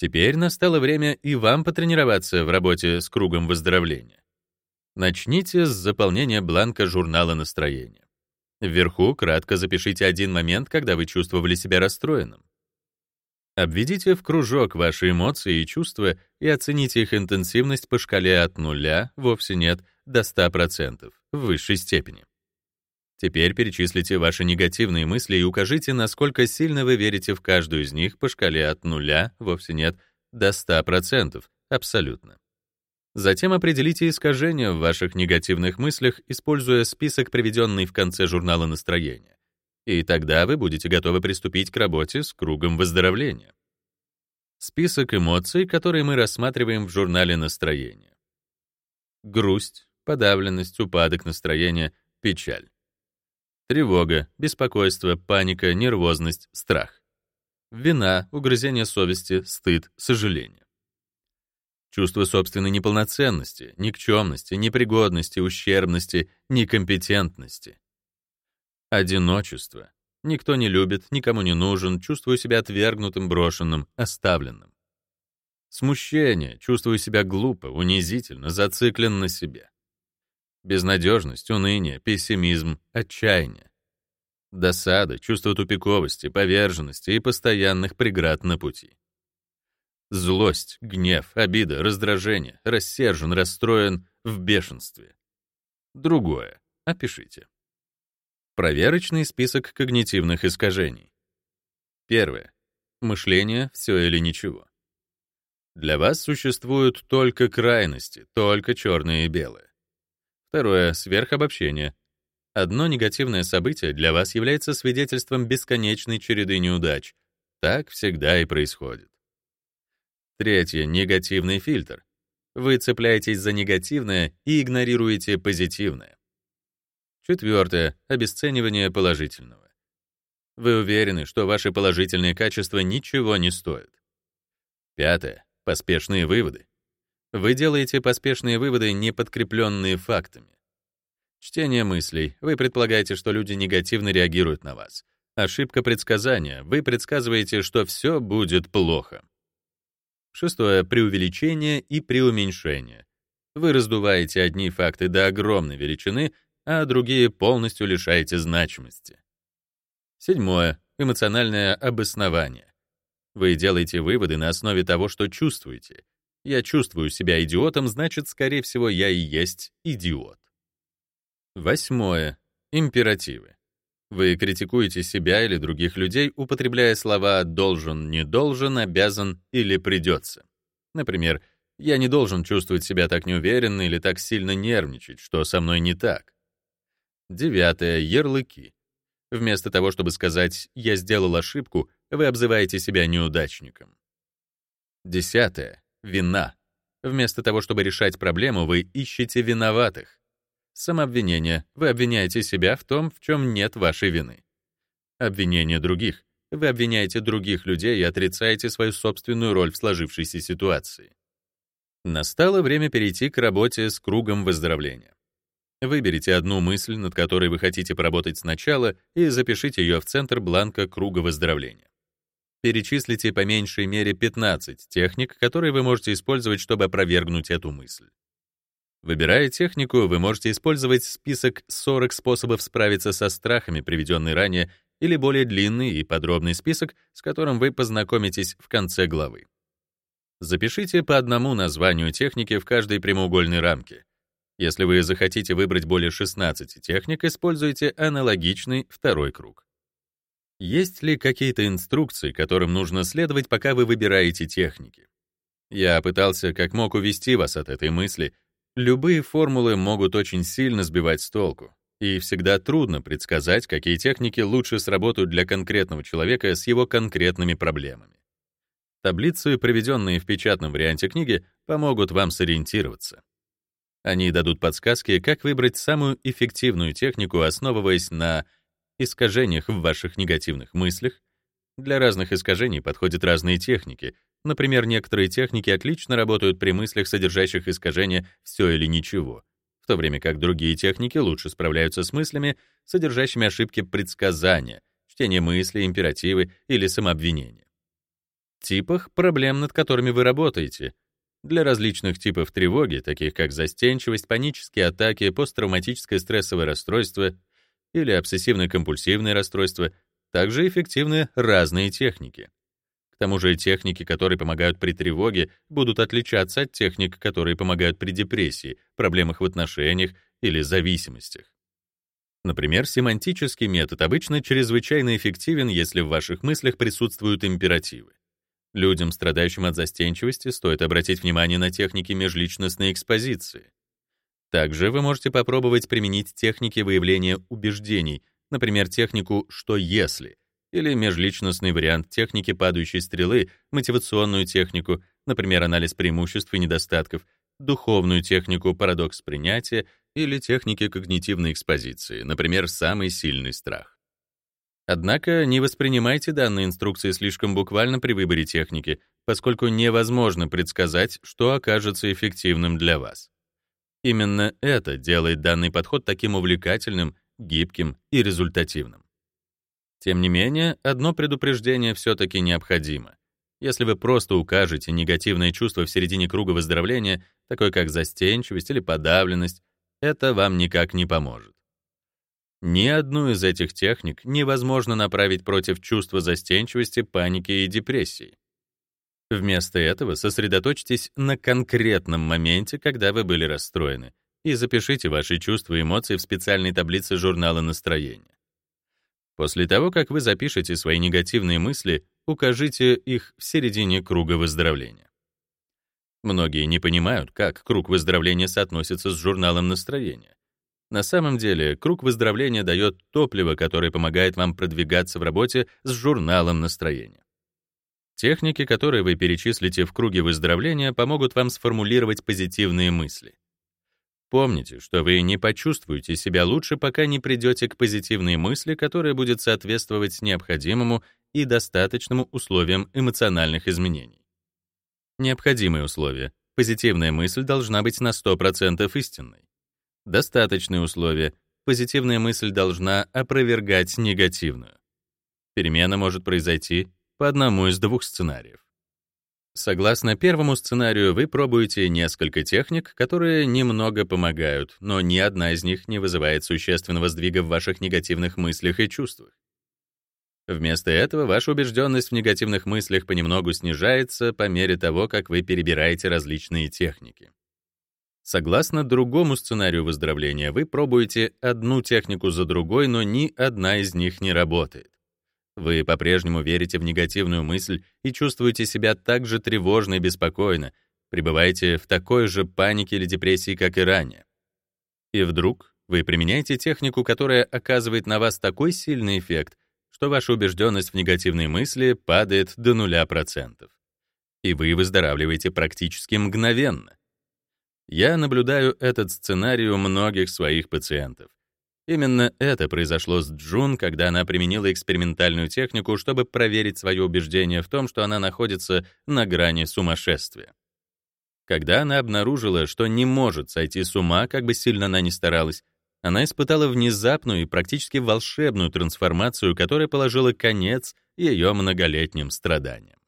Теперь настало время и вам потренироваться в работе с кругом выздоровления. Начните с заполнения бланка журнала настроения. Вверху кратко запишите один момент, когда вы чувствовали себя расстроенным. Обведите в кружок ваши эмоции и чувства и оцените их интенсивность по шкале от нуля, вовсе нет, до 100% в высшей степени. Теперь перечислите ваши негативные мысли и укажите, насколько сильно вы верите в каждую из них по шкале от нуля, вовсе нет, до 100%, абсолютно. Затем определите искажения в ваших негативных мыслях, используя список, приведенный в конце журнала настроения. И тогда вы будете готовы приступить к работе с кругом выздоровления. Список эмоций, которые мы рассматриваем в журнале настроения. Грусть, подавленность, упадок настроения, печаль. Тревога, беспокойство, паника, нервозность, страх. Вина, угрызение совести, стыд, сожаление. Чувство собственной неполноценности, никчемности, непригодности, ущербности, некомпетентности. Одиночество. Никто не любит, никому не нужен, чувствую себя отвергнутым, брошенным, оставленным. Смущение, чувствую себя глупо, унизительно, зациклен на себе. Безнадежность, уныние, пессимизм, отчаяние. Досада, чувство тупиковости, поверженности и постоянных преград на пути. Злость, гнев, обида, раздражение, рассержен, расстроен, в бешенстве. Другое. Опишите. Проверочный список когнитивных искажений. Первое. Мышление — все или ничего. Для вас существуют только крайности, только черное и белое. Второе. Сверхобобщение. Одно негативное событие для вас является свидетельством бесконечной череды неудач. Так всегда и происходит. Третье — негативный фильтр. Вы цепляетесь за негативное и игнорируете позитивное. Четвертое — обесценивание положительного. Вы уверены, что ваши положительные качества ничего не стоят. Пятое — поспешные выводы. Вы делаете поспешные выводы, не подкрепленные фактами. Чтение мыслей. Вы предполагаете, что люди негативно реагируют на вас. Ошибка предсказания. Вы предсказываете, что все будет плохо. Шестое — преувеличение и преуменьшение. Вы раздуваете одни факты до огромной величины, а другие полностью лишаете значимости. Седьмое — эмоциональное обоснование. Вы делаете выводы на основе того, что чувствуете. Я чувствую себя идиотом, значит, скорее всего, я и есть идиот. Восьмое. Императивы. Вы критикуете себя или других людей, употребляя слова «должен», «не должен», «обязан» или «придется». Например, «я не должен чувствовать себя так неуверенно или так сильно нервничать, что со мной не так». Девятое. Ярлыки. Вместо того, чтобы сказать «я сделал ошибку», вы обзываете себя неудачником. Десятое. Вина. Вместо того, чтобы решать проблему, вы ищете виноватых. Самообвинение. Вы обвиняете себя в том, в чем нет вашей вины. Обвинение других. Вы обвиняете других людей и отрицаете свою собственную роль в сложившейся ситуации. Настало время перейти к работе с кругом выздоровления. Выберите одну мысль, над которой вы хотите поработать сначала, и запишите ее в центр бланка круга выздоровления. Перечислите по меньшей мере 15 техник, которые вы можете использовать, чтобы опровергнуть эту мысль. Выбирая технику, вы можете использовать список 40 способов справиться со страхами, приведенный ранее, или более длинный и подробный список, с которым вы познакомитесь в конце главы. Запишите по одному названию техники в каждой прямоугольной рамке. Если вы захотите выбрать более 16 техник, используйте аналогичный второй круг. Есть ли какие-то инструкции, которым нужно следовать, пока вы выбираете техники? Я пытался как мог увести вас от этой мысли, Любые формулы могут очень сильно сбивать с толку, и всегда трудно предсказать, какие техники лучше сработают для конкретного человека с его конкретными проблемами. Таблицы, приведенные в печатном варианте книги, помогут вам сориентироваться. Они дадут подсказки, как выбрать самую эффективную технику, основываясь на искажениях в ваших негативных мыслях. Для разных искажений подходят разные техники, Например, некоторые техники отлично работают при мыслях, содержащих искажение «все или ничего», в то время как другие техники лучше справляются с мыслями, содержащими ошибки предсказания, чтение мыслей, императивы или самообвинения. типах проблем, над которыми вы работаете. Для различных типов тревоги, таких как застенчивость, панические атаки, посттравматическое стрессовое расстройство или обсессивно-компульсивное расстройство, также эффективны разные техники. К тому же техники, которые помогают при тревоге, будут отличаться от техник, которые помогают при депрессии, проблемах в отношениях или зависимостях. Например, семантический метод обычно чрезвычайно эффективен, если в ваших мыслях присутствуют императивы. Людям, страдающим от застенчивости, стоит обратить внимание на техники межличностной экспозиции. Также вы можете попробовать применить техники выявления убеждений, например, технику «что если», или межличностный вариант техники падающей стрелы, мотивационную технику, например, анализ преимуществ и недостатков, духовную технику парадокс принятия или техники когнитивной экспозиции, например, самый сильный страх. Однако не воспринимайте данные инструкции слишком буквально при выборе техники, поскольку невозможно предсказать, что окажется эффективным для вас. Именно это делает данный подход таким увлекательным, гибким и результативным. Тем не менее, одно предупреждение все-таки необходимо. Если вы просто укажете негативное чувство в середине круга выздоровления, такое как застенчивость или подавленность, это вам никак не поможет. Ни одну из этих техник невозможно направить против чувства застенчивости, паники и депрессии. Вместо этого сосредоточьтесь на конкретном моменте, когда вы были расстроены, и запишите ваши чувства и эмоции в специальной таблице журнала настроения. После того, как вы запишете свои негативные мысли, укажите их в середине круга выздоровления. Многие не понимают, как круг выздоровления соотносится с журналом настроения. На самом деле, круг выздоровления дает топливо, которое помогает вам продвигаться в работе с журналом настроения. Техники, которые вы перечислите в круге выздоровления, помогут вам сформулировать позитивные мысли. Помните, что вы не почувствуете себя лучше, пока не придете к позитивной мысли, которая будет соответствовать необходимому и достаточному условиям эмоциональных изменений. Необходимые условия. Позитивная мысль должна быть на 100% истинной. Достаточные условия. Позитивная мысль должна опровергать негативную. Перемена может произойти по одному из двух сценариев. Согласно первому сценарию, вы пробуете несколько техник, которые немного помогают, но ни одна из них не вызывает существенного сдвига в ваших негативных мыслях и чувствах. Вместо этого ваша убежденность в негативных мыслях понемногу снижается по мере того, как вы перебираете различные техники. Согласно другому сценарию выздоровления, вы пробуете одну технику за другой, но ни одна из них не работает. Вы по-прежнему верите в негативную мысль и чувствуете себя так же тревожно и беспокойно, пребываете в такой же панике или депрессии, как и ранее. И вдруг вы применяете технику, которая оказывает на вас такой сильный эффект, что ваша убежденность в негативной мысли падает до 0%. И вы выздоравливаете практически мгновенно. Я наблюдаю этот сценарий у многих своих пациентов. Именно это произошло с Джун, когда она применила экспериментальную технику, чтобы проверить свое убеждение в том, что она находится на грани сумасшествия. Когда она обнаружила, что не может сойти с ума, как бы сильно она ни старалась, она испытала внезапную и практически волшебную трансформацию, которая положила конец ее многолетним страданиям.